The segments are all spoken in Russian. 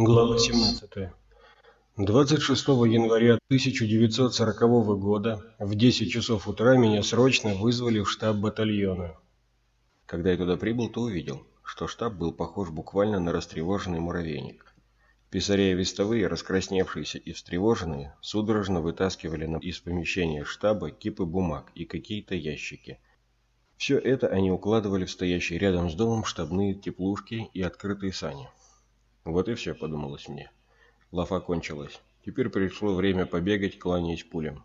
Глава 17. 26 января 1940 года в 10 часов утра меня срочно вызвали в штаб батальона. Когда я туда прибыл, то увидел, что штаб был похож буквально на растревоженный муравейник. Писаря и вестовые, раскрасневшиеся и встревоженные, судорожно вытаскивали из помещения штаба кипы бумаг и какие-то ящики. Все это они укладывали в стоящие рядом с домом штабные теплушки и открытые сани. Вот и все, подумалось мне. Лафа кончилась. Теперь пришло время побегать, кланяясь пулям.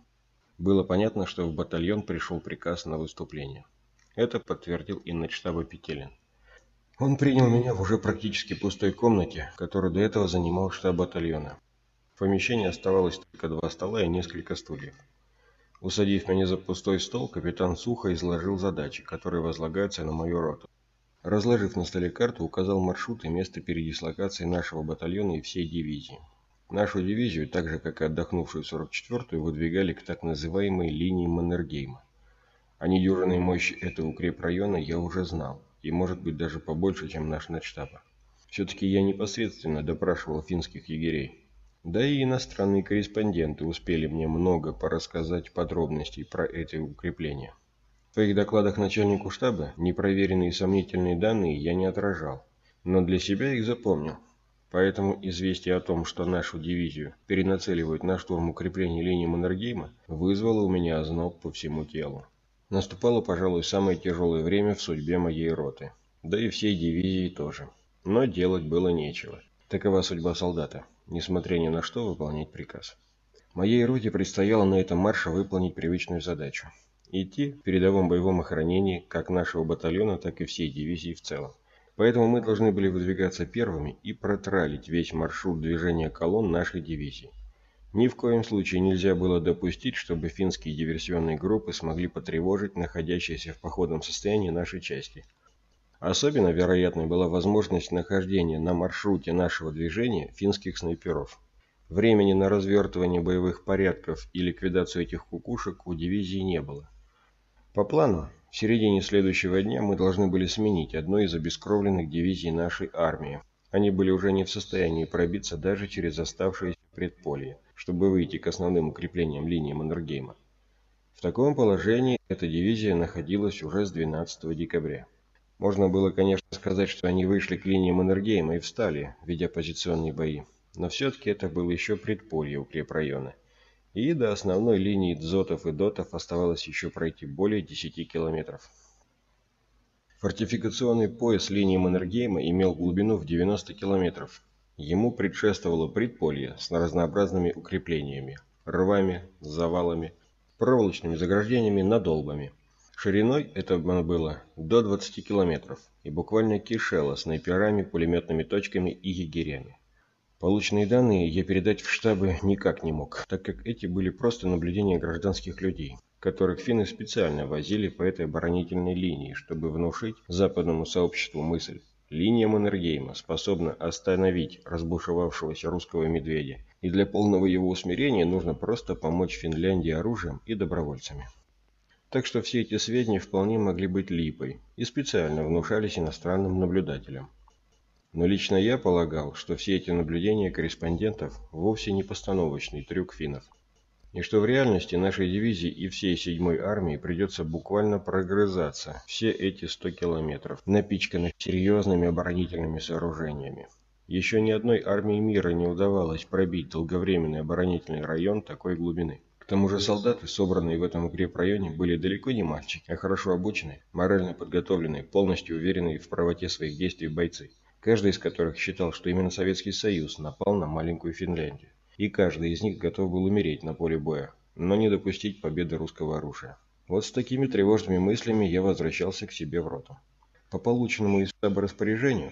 Было понятно, что в батальон пришел приказ на выступление. Это подтвердил и начштаба Петелин. Он принял меня в уже практически пустой комнате, которую до этого занимал штаб батальона. В помещении оставалось только два стола и несколько стульев. Усадив меня за пустой стол, капитан сухо изложил задачи, которые возлагаются на мою роту. Разложив на столе карту, указал маршрут и место передислокации нашего батальона и всей дивизии. Нашу дивизию, так же как и отдохнувшую 44-ю, выдвигали к так называемой линии Маннергейма. О недюжинной мощи этого укрепрайона я уже знал, и может быть даже побольше, чем наш начштаба. Все-таки я непосредственно допрашивал финских егерей. Да и иностранные корреспонденты успели мне много порассказать подробностей про эти укрепления. В своих докладах начальнику штаба непроверенные и сомнительные данные я не отражал, но для себя их запомнил. Поэтому известие о том, что нашу дивизию перенацеливают на штурм укрепления линии Маннергейма, вызвало у меня озноб по всему телу. Наступало, пожалуй, самое тяжелое время в судьбе моей роты. Да и всей дивизии тоже. Но делать было нечего. Такова судьба солдата, несмотря ни на что выполнять приказ. Моей роте предстояло на этом марше выполнить привычную задачу идти в передовом боевом охранении как нашего батальона, так и всей дивизии в целом. Поэтому мы должны были выдвигаться первыми и протралить весь маршрут движения колонн нашей дивизии. Ни в коем случае нельзя было допустить, чтобы финские диверсионные группы смогли потревожить находящиеся в походном состоянии наши части. Особенно вероятной была возможность нахождения на маршруте нашего движения финских снайперов. Времени на развертывание боевых порядков и ликвидацию этих кукушек у дивизии не было. По плану, в середине следующего дня мы должны были сменить одну из обескровленных дивизий нашей армии. Они были уже не в состоянии пробиться даже через оставшиеся предполье, чтобы выйти к основным укреплениям линии Маннергейма. В таком положении эта дивизия находилась уже с 12 декабря. Можно было, конечно, сказать, что они вышли к линии Маннергейма и встали, ведя позиционные бои. Но все-таки это было еще предполье укрепрайона и до основной линии дзотов и дотов оставалось еще пройти более 10 километров. Фортификационный пояс линии Маннергейма имел глубину в 90 километров. Ему предшествовало предполье с разнообразными укреплениями, рвами, завалами, проволочными заграждениями, надолбами. Шириной это было до 20 километров и буквально кишело снайперами, пулеметными точками и егерями. Полученные данные я передать в штабы никак не мог, так как эти были просто наблюдения гражданских людей, которых финны специально возили по этой оборонительной линии, чтобы внушить западному сообществу мысль. Линия Маннергейма способна остановить разбушевавшегося русского медведя, и для полного его усмирения нужно просто помочь Финляндии оружием и добровольцами. Так что все эти сведения вполне могли быть липой и специально внушались иностранным наблюдателям. Но лично я полагал, что все эти наблюдения корреспондентов вовсе не постановочный трюк финнов. И что в реальности нашей дивизии и всей седьмой армии придется буквально прогрызаться все эти 100 километров, напичканных серьезными оборонительными сооружениями. Еще ни одной армии мира не удавалось пробить долговременный оборонительный район такой глубины. К тому же солдаты, собранные в этом укрепрайоне, были далеко не мальчики, а хорошо обученные, морально подготовленные, полностью уверенные в правоте своих действий бойцы каждый из которых считал, что именно Советский Союз напал на маленькую Финляндию. И каждый из них готов был умереть на поле боя, но не допустить победы русского оружия. Вот с такими тревожными мыслями я возвращался к себе в роту. По полученному из штаба распоряжению,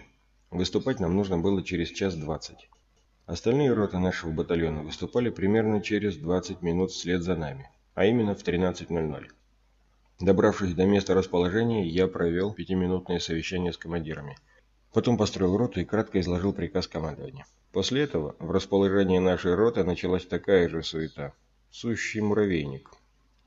выступать нам нужно было через час двадцать. Остальные роты нашего батальона выступали примерно через 20 минут вслед за нами, а именно в 13.00. Добравшись до места расположения, я провел пятиминутное совещание с командирами – Потом построил роту и кратко изложил приказ командования. После этого в расположении нашей роты началась такая же суета. Сущий муравейник.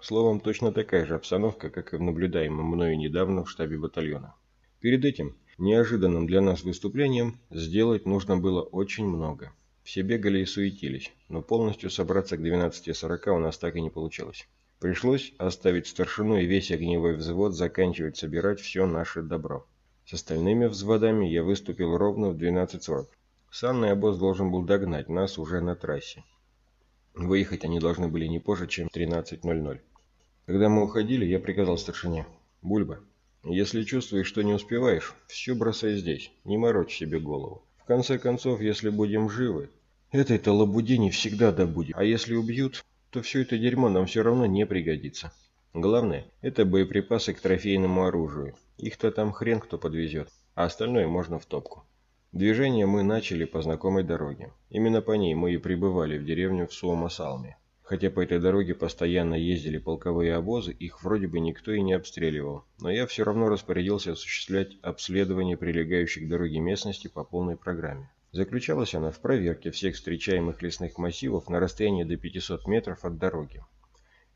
Словом, точно такая же обстановка, как и в наблюдаемом мною недавно в штабе батальона. Перед этим неожиданным для нас выступлением сделать нужно было очень много. Все бегали и суетились, но полностью собраться к 12.40 у нас так и не получилось. Пришлось оставить старшину и весь огневой взвод заканчивать собирать все наше добро. С остальными взводами я выступил ровно в 12.40. Санный обоз должен был догнать нас уже на трассе. Выехать они должны были не позже, чем 13.00. Когда мы уходили, я приказал старшине. «Бульба, если чувствуешь, что не успеваешь, все бросай здесь, не морочь себе голову. В конце концов, если будем живы, этой-то лабуди не всегда добудем. А если убьют, то все это дерьмо нам все равно не пригодится. Главное, это боеприпасы к трофейному оружию. Их-то там хрен кто подвезет, а остальное можно в топку. Движение мы начали по знакомой дороге. Именно по ней мы и прибывали в деревню в Суомасалме. Хотя по этой дороге постоянно ездили полковые обозы, их вроде бы никто и не обстреливал. Но я все равно распорядился осуществлять обследование прилегающих к дороге местности по полной программе. Заключалась она в проверке всех встречаемых лесных массивов на расстоянии до 500 метров от дороги.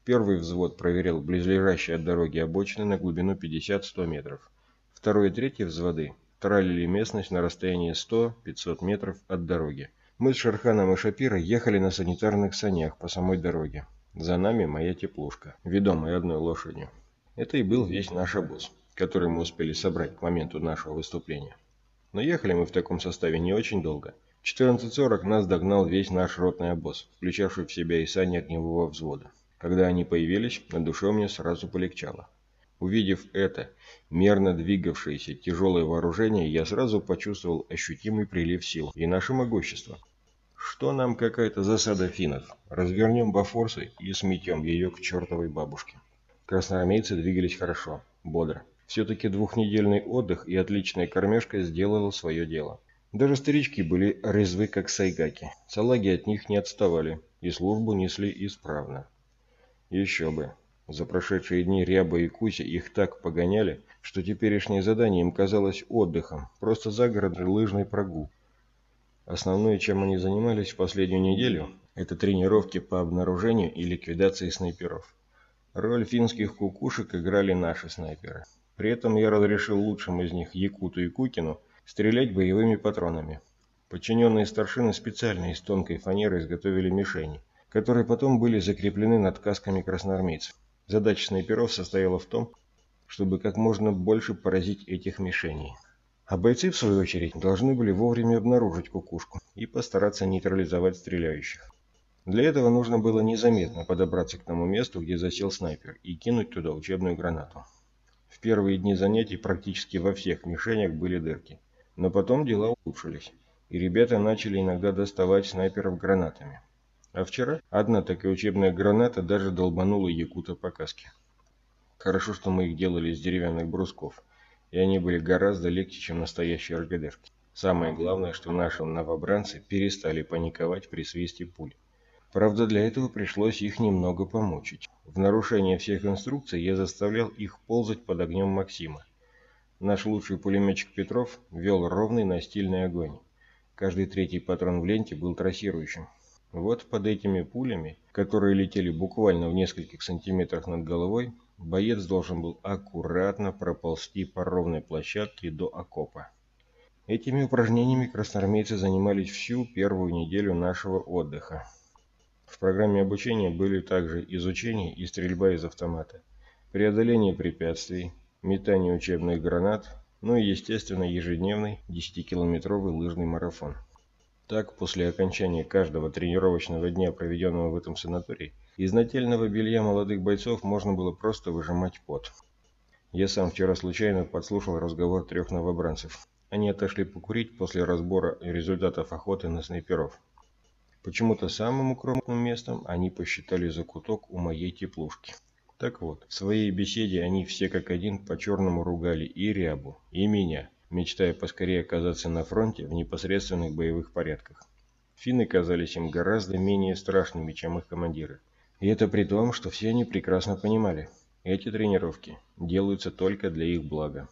Первый взвод проверял близлежащие от дороги обочины на глубину 50-100 метров. Второй и третий взводы тралили местность на расстоянии 100-500 метров от дороги. Мы с Шерханом и Шапирой ехали на санитарных санях по самой дороге. За нами моя теплушка, ведомая одной лошадью. Это и был весь наш обоз, который мы успели собрать к моменту нашего выступления. Но ехали мы в таком составе не очень долго. В 14.40 нас догнал весь наш ротный обоз, включавший в себя и сани огневого взвода. Когда они появились, на душе мне сразу полегчало. Увидев это, мерно двигавшееся тяжелое вооружение, я сразу почувствовал ощутимый прилив сил и наше могущество. Что нам какая-то засада финнов? Развернем бафорсы и сметем ее к чертовой бабушке. Красноармейцы двигались хорошо, бодро. Все-таки двухнедельный отдых и отличная кормежка сделала свое дело. Даже старички были резвы, как сайгаки. Салаги от них не отставали и службу несли исправно. Еще бы. За прошедшие дни Ряба и Куся их так погоняли, что теперешнее задание им казалось отдыхом, просто загородной лыжной прогул. Основное, чем они занимались в последнюю неделю, это тренировки по обнаружению и ликвидации снайперов. Роль финских кукушек играли наши снайперы. При этом я разрешил лучшим из них, Якуту и Кукину, стрелять боевыми патронами. Подчиненные старшины специально из тонкой фанеры изготовили мишени, которые потом были закреплены над касками красноармейцев. Задача снайперов состояла в том, чтобы как можно больше поразить этих мишеней. А бойцы, в свою очередь, должны были вовремя обнаружить кукушку и постараться нейтрализовать стреляющих. Для этого нужно было незаметно подобраться к тому месту, где засел снайпер, и кинуть туда учебную гранату. В первые дни занятий практически во всех мишенях были дырки. Но потом дела улучшились, и ребята начали иногда доставать снайперов гранатами. А вчера одна такая учебная граната даже долбанула якута по каске. Хорошо, что мы их делали из деревянных брусков, и они были гораздо легче, чем настоящие РГДшки. Самое главное, что наши новобранцы перестали паниковать при свисте пуль. Правда, для этого пришлось их немного помучить. В нарушение всех инструкций я заставлял их ползать под огнем Максима. Наш лучший пулеметчик Петров вел ровный настильный огонь. Каждый третий патрон в ленте был трассирующим. Вот под этими пулями, которые летели буквально в нескольких сантиметрах над головой, боец должен был аккуратно проползти по ровной площадке до окопа. Этими упражнениями красноармейцы занимались всю первую неделю нашего отдыха. В программе обучения были также изучение и стрельба из автомата, преодоление препятствий, метание учебных гранат, ну и, естественно, ежедневный 10-километровый лыжный марафон. Так, после окончания каждого тренировочного дня, проведенного в этом санатории, из нательного белья молодых бойцов можно было просто выжимать пот. Я сам вчера случайно подслушал разговор трех новобранцев. Они отошли покурить после разбора результатов охоты на снайперов. Почему-то самым укромным местом они посчитали закуток у моей теплушки. Так вот, в своей беседе они все как один по-черному ругали и Рябу, и меня, мечтая поскорее оказаться на фронте в непосредственных боевых порядках. Финны казались им гораздо менее страшными, чем их командиры. И это при том, что все они прекрасно понимали, эти тренировки делаются только для их блага.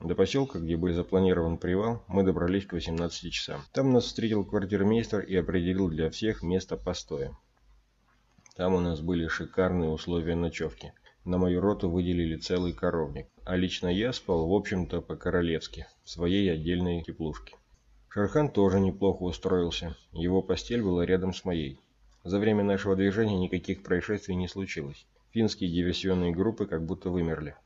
До поселка, где был запланирован привал, мы добрались к 18 часам. Там нас встретил квартирмейстер и определил для всех место постоя. Там у нас были шикарные условия ночевки. на мою роту выделили целый коровник, а лично я спал, в общем-то, по-королевски, в своей отдельной теплушке. Шерхан тоже неплохо устроился, его постель была рядом с моей. За время нашего движения никаких происшествий не случилось. Финские диверсионные группы как будто вымерли.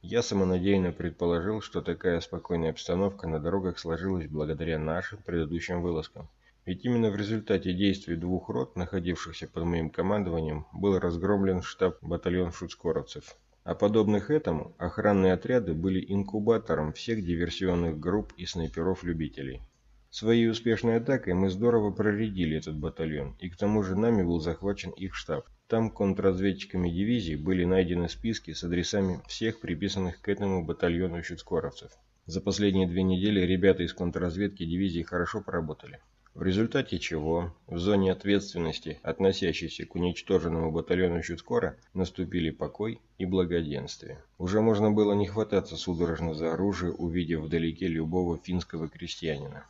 Я самонадеянно предположил, что такая спокойная обстановка на дорогах сложилась благодаря нашим предыдущим вылазкам. Ведь именно в результате действий двух рот, находившихся под моим командованием, был разгромлен штаб-батальон шуцкоровцев. А подобных этому, охранные отряды были инкубатором всех диверсионных групп и снайперов-любителей. Своей успешной атакой мы здорово проредили этот батальон, и к тому же нами был захвачен их штаб. Там контрразведчиками дивизии были найдены списки с адресами всех приписанных к этому батальону щуцкоровцев. За последние две недели ребята из контрразведки дивизии хорошо поработали. В результате чего в зоне ответственности, относящейся к уничтоженному батальону Щуцкора, наступили покой и благоденствие. Уже можно было не хвататься судорожно за оружие, увидев вдалеке любого финского крестьянина.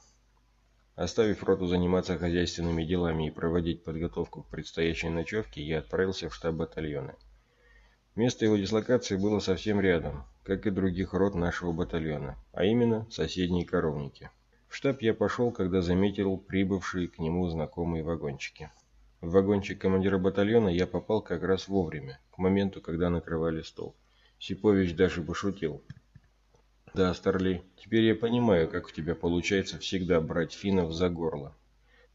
Оставив роту заниматься хозяйственными делами и проводить подготовку к предстоящей ночевке, я отправился в штаб батальона. Место его дислокации было совсем рядом, как и других рот нашего батальона, а именно соседние коровники. В штаб я пошел, когда заметил прибывшие к нему знакомые вагончики. В вагончик командира батальона я попал как раз вовремя, к моменту, когда накрывали стол. Сипович даже пошутил. Да, Старли, теперь я понимаю, как у тебя получается всегда брать финнов за горло.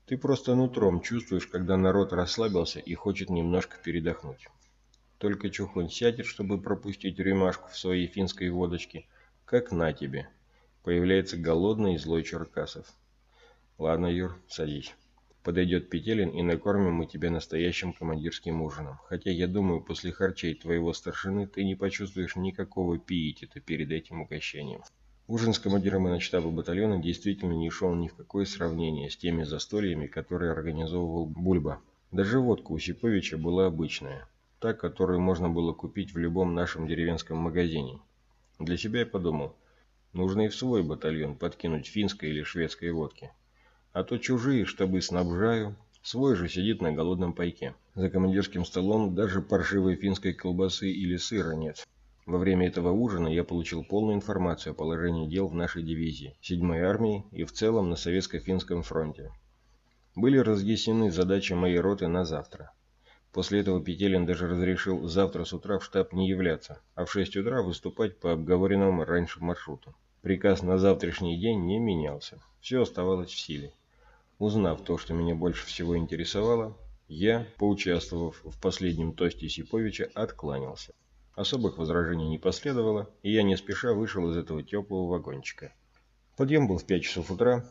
Ты просто нутром чувствуешь, когда народ расслабился и хочет немножко передохнуть. Только чухонь сядет, чтобы пропустить рюмашку в своей финской водочке, как на тебе. Появляется голодный и злой Черкасов. Ладно, Юр, садись. Подойдет Петелин и накормим мы тебя настоящим командирским ужином. Хотя я думаю, после харчей твоего старшины ты не почувствуешь никакого пиетета перед этим угощением. Ужин с командиром штаба батальона действительно не шел ни в какое сравнение с теми застольями, которые организовывал Бульба. Даже водка у Сиповича была обычная, та, которую можно было купить в любом нашем деревенском магазине. Для себя я подумал, нужно и в свой батальон подкинуть финской или шведской водки. А то чужие штабы снабжаю, свой же сидит на голодном пайке. За командирским столом даже паршивой финской колбасы или сыра нет. Во время этого ужина я получил полную информацию о положении дел в нашей дивизии, 7-й армии и в целом на Советско-финском фронте. Были разъяснены задачи моей роты на завтра. После этого Петелин даже разрешил завтра с утра в штаб не являться, а в 6 утра выступать по обговоренному раньше маршруту. Приказ на завтрашний день не менялся. Все оставалось в силе. Узнав то, что меня больше всего интересовало, я, поучаствовав в последнем тосте Сиповича, откланялся. Особых возражений не последовало, и я не спеша вышел из этого теплого вагончика. Подъем был в 5 часов утра.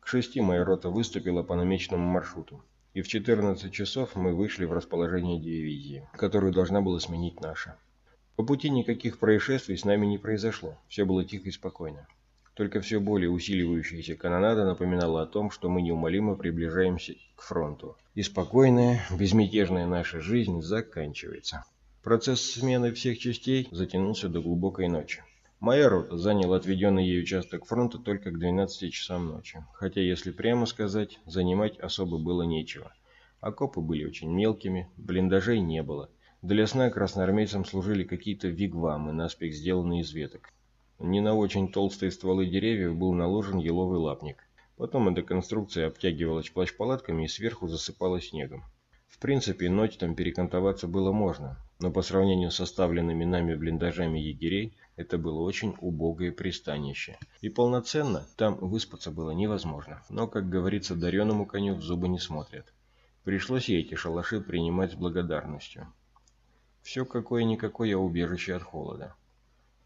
К 6 моя рота выступила по намеченному маршруту. И в 14 часов мы вышли в расположение дивизии, которую должна была сменить наша. По пути никаких происшествий с нами не произошло. Все было тихо и спокойно. Только все более усиливающаяся канонада напоминала о том, что мы неумолимо приближаемся к фронту. И спокойная, безмятежная наша жизнь заканчивается. Процесс смены всех частей затянулся до глубокой ночи. Моя рота заняла отведенный ей участок фронта только к 12 часам ночи. Хотя, если прямо сказать, занимать особо было нечего. Окопы были очень мелкими, блиндажей не было. Для сна красноармейцам служили какие-то вигвамы, наспех сделанные из веток. Не на очень толстые стволы деревьев был наложен еловый лапник. Потом эта конструкция обтягивалась плащ-палатками и сверху засыпалась снегом. В принципе, ночь там перекантоваться было можно, но по сравнению с оставленными нами блиндажами егерей, это было очень убогое пристанище. И полноценно там выспаться было невозможно. Но, как говорится, дареному коню в зубы не смотрят. Пришлось и эти шалаши принимать с благодарностью. Все какое-никакое убежище от холода.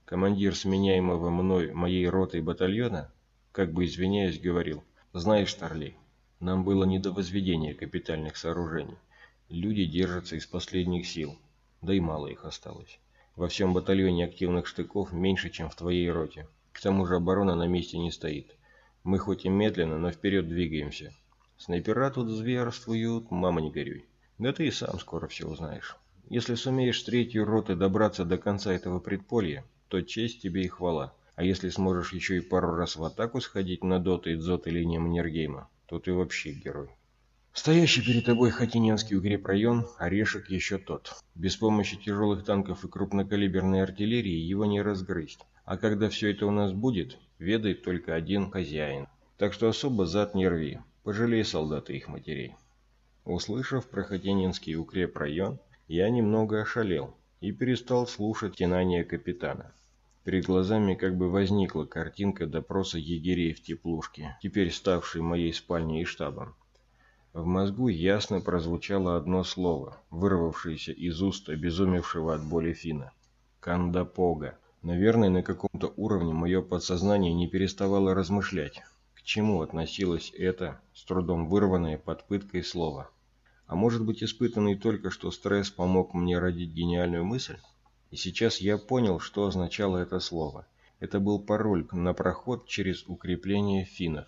Командир сменяемого мной моей роты и батальона, как бы извиняясь, говорил, «Знаешь, Старлей, нам было не до возведения капитальных сооружений. Люди держатся из последних сил, да и мало их осталось. Во всем батальоне активных штыков меньше, чем в твоей роте. К тому же оборона на месте не стоит. Мы хоть и медленно, но вперед двигаемся. Снайпера тут зверствуют, мама не горюй. Да ты и сам скоро все узнаешь. Если сумеешь с третьей роты добраться до конца этого предполья, то честь тебе и хвала. А если сможешь еще и пару раз в атаку сходить на доты и дзоты линии Маннергейма, то ты вообще герой. Стоящий перед тобой Хатиненский укрепрайон – орешек еще тот. Без помощи тяжелых танков и крупнокалиберной артиллерии его не разгрызть. А когда все это у нас будет, ведает только один хозяин. Так что особо зад не рви, пожалей солдаты их матерей. Услышав про Хатининский укрепрайон, я немного ошалел и перестал слушать тянание капитана. Перед глазами как бы возникла картинка допроса егерей в теплушке, теперь ставшей моей спальней и штабом. В мозгу ясно прозвучало одно слово, вырвавшееся из уст обезумевшего от боли Фина. Кандапога. Наверное, на каком-то уровне мое подсознание не переставало размышлять, к чему относилось это, с трудом вырванное под пыткой слово. А может быть, испытанный только что стресс помог мне родить гениальную мысль? И сейчас я понял, что означало это слово. Это был пароль на проход через укрепление финнов.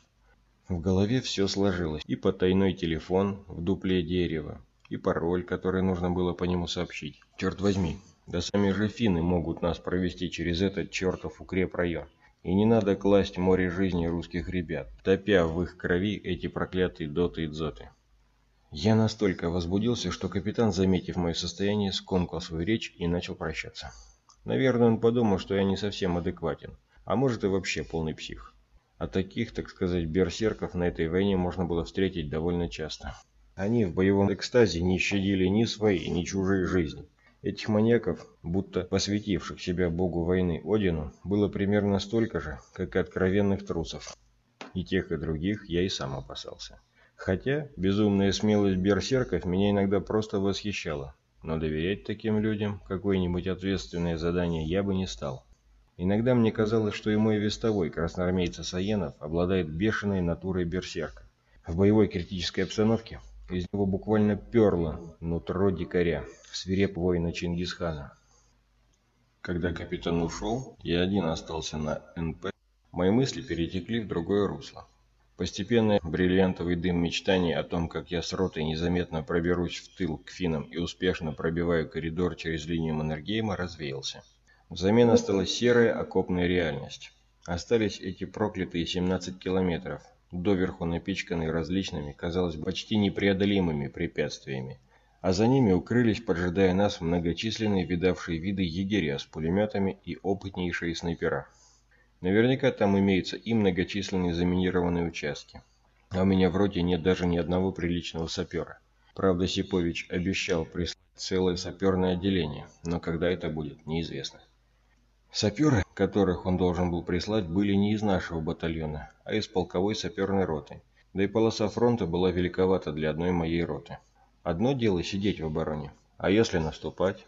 В голове все сложилось. И потайной телефон в дупле дерева, и пароль, который нужно было по нему сообщить. Черт возьми, да сами же финны могут нас провести через этот чертов укрепрайон. И не надо класть море жизни русских ребят, топя в их крови эти проклятые доты и дзоты. Я настолько возбудился, что капитан, заметив мое состояние, скомкал свою речь и начал прощаться. Наверное, он подумал, что я не совсем адекватен, а может и вообще полный псих. А таких, так сказать, берсерков на этой войне можно было встретить довольно часто. Они в боевом экстазе не щадили ни свои, ни чужие жизни. Этих маньяков, будто посвятивших себя богу войны Одину, было примерно столько же, как и откровенных трусов. И тех, и других я и сам опасался. Хотя безумная смелость берсерков меня иногда просто восхищала, но доверять таким людям какое-нибудь ответственное задание я бы не стал. Иногда мне казалось, что и мой вестовой красноармейца Саенов обладает бешеной натурой берсерка. В боевой критической обстановке из него буквально перло нутро дикаря, свиреп воина Чингисхана. Когда капитан ушел, я один остался на НП, мои мысли перетекли в другое русло. Постепенно бриллиантовый дым мечтаний о том, как я с ротой незаметно проберусь в тыл к финам и успешно пробиваю коридор через линию Маннергейма, развеялся. Взамен осталась серая окопная реальность. Остались эти проклятые 17 километров, доверху напичканные различными, казалось, почти непреодолимыми препятствиями. А за ними укрылись, поджидая нас, многочисленные видавшие виды егеря с пулеметами и опытнейшие снайпера. Наверняка там имеются и многочисленные заминированные участки. А у меня вроде нет даже ни одного приличного сапера. Правда, Сипович обещал прислать целое саперное отделение, но когда это будет, неизвестно. Саперы, которых он должен был прислать, были не из нашего батальона, а из полковой саперной роты. Да и полоса фронта была великовата для одной моей роты. Одно дело сидеть в обороне, а если наступать?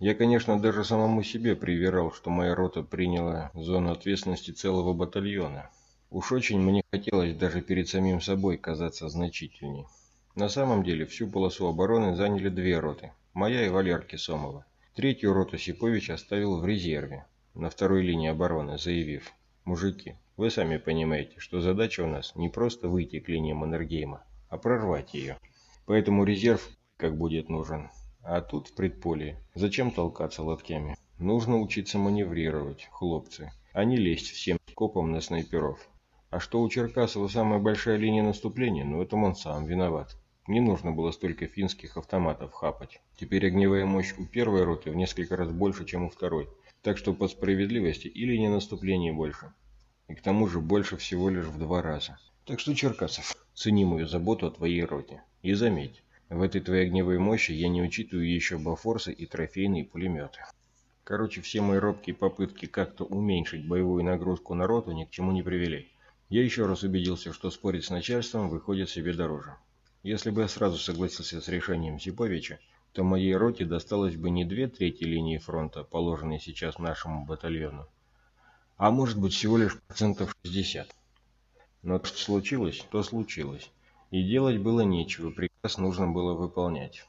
Я, конечно, даже самому себе привирал, что моя рота приняла зону ответственности целого батальона. Уж очень мне хотелось даже перед самим собой казаться значительней. На самом деле всю полосу обороны заняли две роты, моя и Валерки Сомова. Третью роту Сипович оставил в резерве, на второй линии обороны, заявив, «Мужики, вы сами понимаете, что задача у нас не просто выйти к линии Маннергейма, а прорвать ее. Поэтому резерв как будет нужен, а тут в предполе. Зачем толкаться лотками? Нужно учиться маневрировать, хлопцы, а не лезть всем скопом на снайперов. А что у Черкасова самая большая линия наступления, ну это он сам виноват. Не нужно было столько финских автоматов хапать. Теперь огневая мощь у первой роты в несколько раз больше, чем у второй. Так что по справедливости и линия наступления больше. И к тому же больше всего лишь в два раза. Так что, Черкасов, цени мою заботу о твоей роте. И заметь, в этой твоей огневой мощи я не учитываю еще бафорсы и трофейные пулеметы. Короче, все мои робкие попытки как-то уменьшить боевую нагрузку народу ни к чему не привели. Я еще раз убедился, что спорить с начальством выходит себе дороже. Если бы я сразу согласился с решением Сиповича, то моей роте досталось бы не две трети линии фронта, положенные сейчас нашему батальону, а может быть всего лишь процентов 60. Но что случилось, то случилось. И делать было нечего, приказ нужно было выполнять.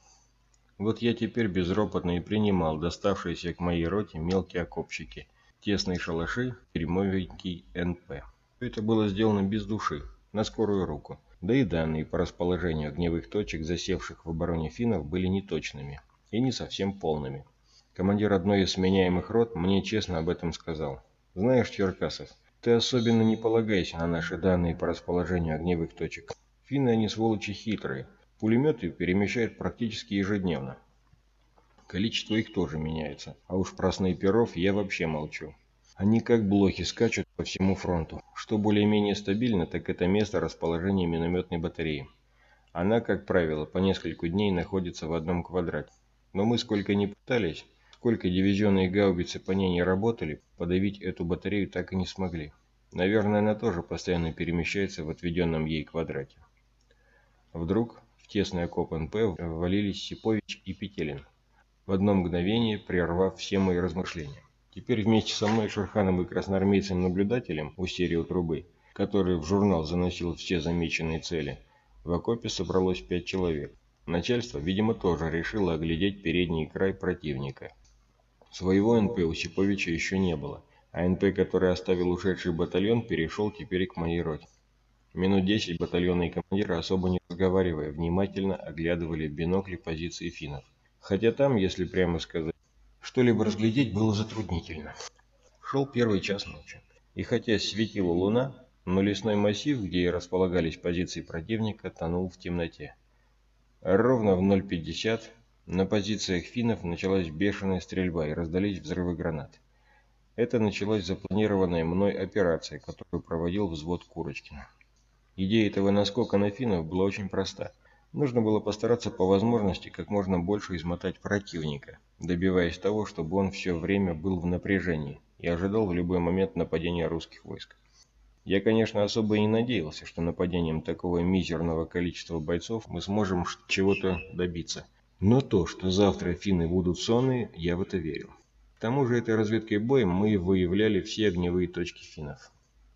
Вот я теперь безропотно и принимал доставшиеся к моей роте мелкие окопчики, тесные шалаши, дерьмовенький НП. Это было сделано без души, на скорую руку. Да и данные по расположению огневых точек, засевших в обороне финнов, были неточными и не совсем полными. Командир одной из сменяемых рот мне честно об этом сказал. «Знаешь, Черкасов, ты особенно не полагайся на наши данные по расположению огневых точек. Финны они сволочи хитрые. Пулеметы перемещают практически ежедневно. Количество их тоже меняется, а уж про снайперов я вообще молчу. Они как блохи скачут по всему фронту. Что более-менее стабильно, так это место расположения минометной батареи. Она, как правило, по несколько дней находится в одном квадрате. Но мы сколько ни пытались, сколько дивизионные гаубицы по ней не работали, подавить эту батарею так и не смогли. Наверное, она тоже постоянно перемещается в отведенном ей квадрате. Вдруг в тесный окоп НП ввалились Сипович и Петелин, в одно мгновение прервав все мои размышления. Теперь вместе со мной, Шерханом и красноармейцем-наблюдателем у серии трубы, который в журнал заносил все замеченные цели, в окопе собралось пять человек. Начальство, видимо, тоже решило оглядеть передний край противника. Своего НП у Сиповича еще не было, а НП, который оставил ушедший батальон, перешел теперь к моей роте. Минут десять батальонные командиры, особо не разговаривая, внимательно оглядывали бинокли позиции финнов. Хотя там, если прямо сказать, что-либо разглядеть было затруднительно. Шел первый час ночи. И хотя светила луна, но лесной массив, где располагались позиции противника, тонул в темноте. Ровно в 0.50 на позициях финнов началась бешеная стрельба и раздались взрывы гранат. Это началась запланированная мной операция, которую проводил взвод Курочкина. Идея этого наскока на финнов была очень проста – Нужно было постараться по возможности как можно больше измотать противника, добиваясь того, чтобы он все время был в напряжении и ожидал в любой момент нападения русских войск. Я, конечно, особо и не надеялся, что нападением такого мизерного количества бойцов мы сможем чего-то добиться. Но то, что завтра финны будут сонные, я в это верил. К тому же этой разведкой боем мы выявляли все огневые точки финнов.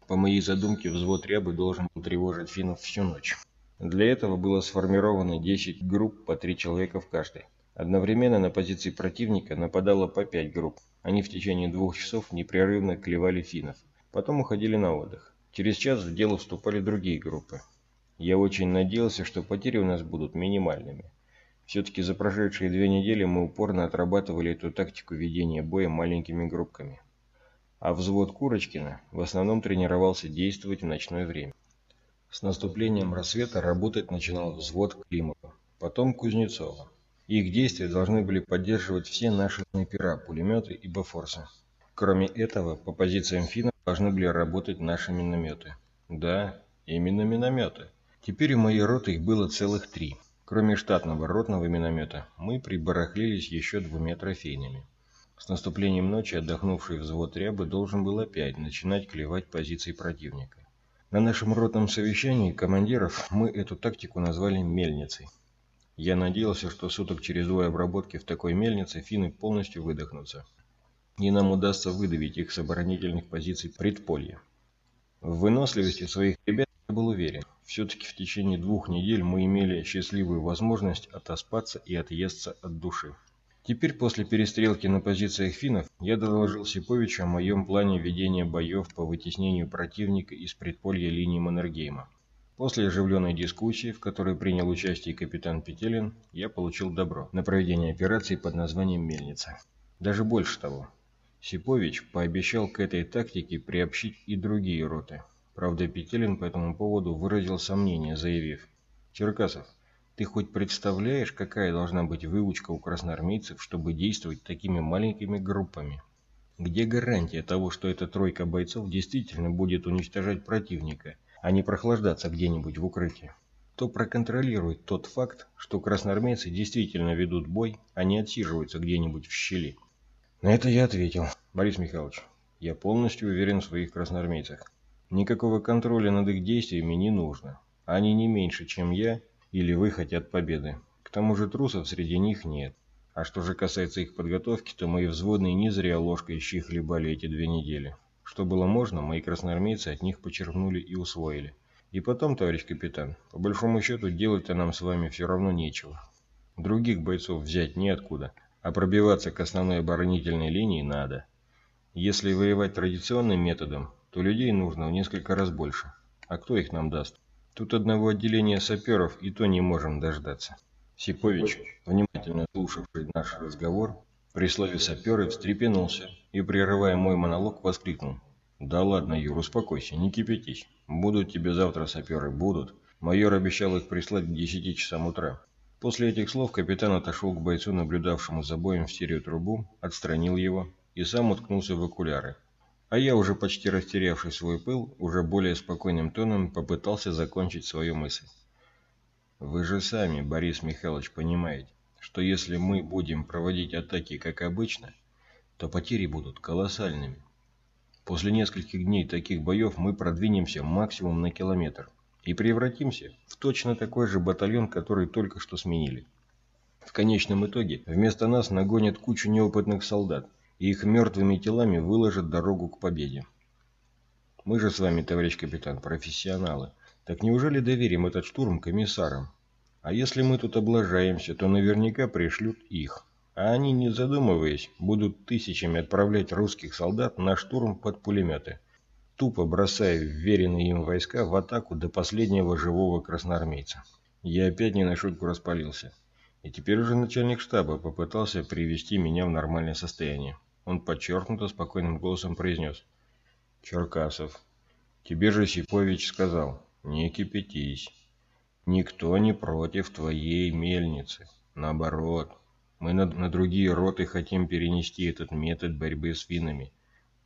По моей задумке, взвод рябы должен тревожить финнов всю ночь. Для этого было сформировано 10 групп по 3 человека в каждой. Одновременно на позиции противника нападало по 5 групп. Они в течение двух часов непрерывно клевали финнов. Потом уходили на отдых. Через час в дело вступали другие группы. Я очень надеялся, что потери у нас будут минимальными. Все-таки за прошедшие две недели мы упорно отрабатывали эту тактику ведения боя маленькими группками. А взвод Курочкина в основном тренировался действовать в ночное время. С наступлением рассвета работать начинал взвод Климова, потом Кузнецова. Их действия должны были поддерживать все наши снайпера, пулеметы и бафорсы. Кроме этого, по позициям финнов должны были работать наши минометы. Да, именно минометы. Теперь у моей роты их было целых три. Кроме штатного ротного миномета, мы прибарахлились еще двумя трофейными. С наступлением ночи отдохнувший взвод рябы должен был опять начинать клевать позиции противника. На нашем ротном совещании командиров мы эту тактику назвали «мельницей». Я надеялся, что суток через двое обработки в такой мельнице финны полностью выдохнутся, и нам удастся выдавить их с оборонительных позиций предполья. В выносливости своих ребят я был уверен. Все-таки в течение двух недель мы имели счастливую возможность отоспаться и отъесться от души. Теперь после перестрелки на позициях финнов я доложил Сиповичу о моем плане ведения боев по вытеснению противника из предполья линии Маннергейма. После оживленной дискуссии, в которой принял участие капитан Петелин, я получил добро на проведение операции под названием «Мельница». Даже больше того. Сипович пообещал к этой тактике приобщить и другие роты. Правда, Петелин по этому поводу выразил сомнение, заявив «Черкасов, ты хоть представляешь, какая должна быть выучка у красноармейцев, чтобы действовать такими маленькими группами? Где гарантия того, что эта тройка бойцов действительно будет уничтожать противника, а не прохлаждаться где-нибудь в укрытии? Кто проконтролирует тот факт, что красноармейцы действительно ведут бой, а не отсиживаются где-нибудь в щели? На это я ответил. Борис Михайлович, я полностью уверен в своих красноармейцах. Никакого контроля над их действиями не нужно. Они не меньше, чем я, или вы хотят победы. К тому же трусов среди них нет. А что же касается их подготовки, то мои взводные не зря ложкой щи хлебали эти две недели. Что было можно, мои красноармейцы от них почерпнули и усвоили. И потом, товарищ капитан, по большому счету делать-то нам с вами все равно нечего. Других бойцов взять неоткуда, а пробиваться к основной оборонительной линии надо. Если воевать традиционным методом, то людей нужно в несколько раз больше. А кто их нам даст? Тут одного отделения саперов и то не можем дождаться. Сипович, внимательно слушавший наш разговор, при слове саперы встрепенулся и, прерывая мой монолог, воскликнул. «Да ладно, Юр, успокойся, не кипятись. Будут тебе завтра саперы, будут. Майор обещал их прислать к 10 часам утра. После этих слов капитан отошел к бойцу, наблюдавшему за боем в стереотрубу, отстранил его и сам уткнулся в окуляры. А я, уже почти растерявший свой пыл, уже более спокойным тоном попытался закончить свою мысль. Вы же сами, Борис Михайлович, понимаете, что если мы будем проводить атаки как обычно, то потери будут колоссальными. После нескольких дней таких боев мы продвинемся максимум на километр и превратимся в точно такой же батальон, который только что сменили. В конечном итоге вместо нас нагонят кучу неопытных солдат, и их мертвыми телами выложат дорогу к победе. Мы же с вами, товарищ капитан, профессионалы. Так неужели доверим этот штурм комиссарам? А если мы тут облажаемся, то наверняка пришлют их. А они, не задумываясь, будут тысячами отправлять русских солдат на штурм под пулеметы, тупо бросая вверенные им войска в атаку до последнего живого красноармейца. Я опять не на шутку распалился. И теперь уже начальник штаба попытался привести меня в нормальное состояние. Он подчеркнуто спокойным голосом произнес. «Черкасов, тебе же Сипович сказал, не кипятись. Никто не против твоей мельницы. Наоборот, мы на, на другие роты хотим перенести этот метод борьбы с финами.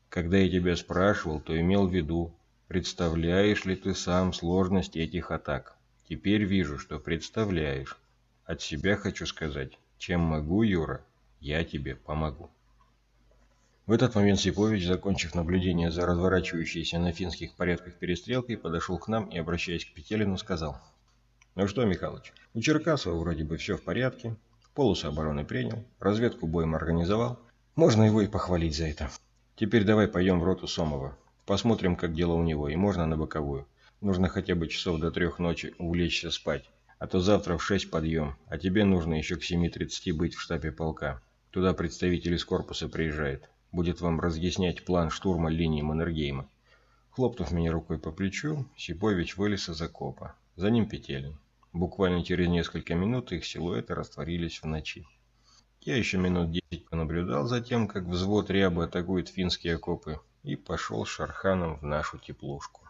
Когда я тебя спрашивал, то имел в виду, представляешь ли ты сам сложности этих атак. Теперь вижу, что представляешь. От себя хочу сказать, чем могу, Юра, я тебе помогу. В этот момент Сипович, закончив наблюдение за разворачивающейся на финских порядках перестрелкой, подошел к нам и, обращаясь к Петелину, сказал. «Ну что, Михалыч, у Черкасова вроде бы все в порядке, полосу обороны принял, разведку боем организовал. Можно его и похвалить за это. Теперь давай пойдем в роту Сомова. Посмотрим, как дело у него, и можно на боковую. Нужно хотя бы часов до трех ночи улечься спать, а то завтра в шесть подъем, а тебе нужно еще к 7.30 быть в штабе полка. Туда представитель из корпуса приезжает будет вам разъяснять план штурма линии Маннергейма. Хлопнув меня рукой по плечу, Сипович вылез из окопа. За ним Петелин. Буквально через несколько минут их силуэты растворились в ночи. Я еще минут десять понаблюдал за тем, как взвод рябы атакует финские окопы, и пошел Шарханом в нашу теплушку.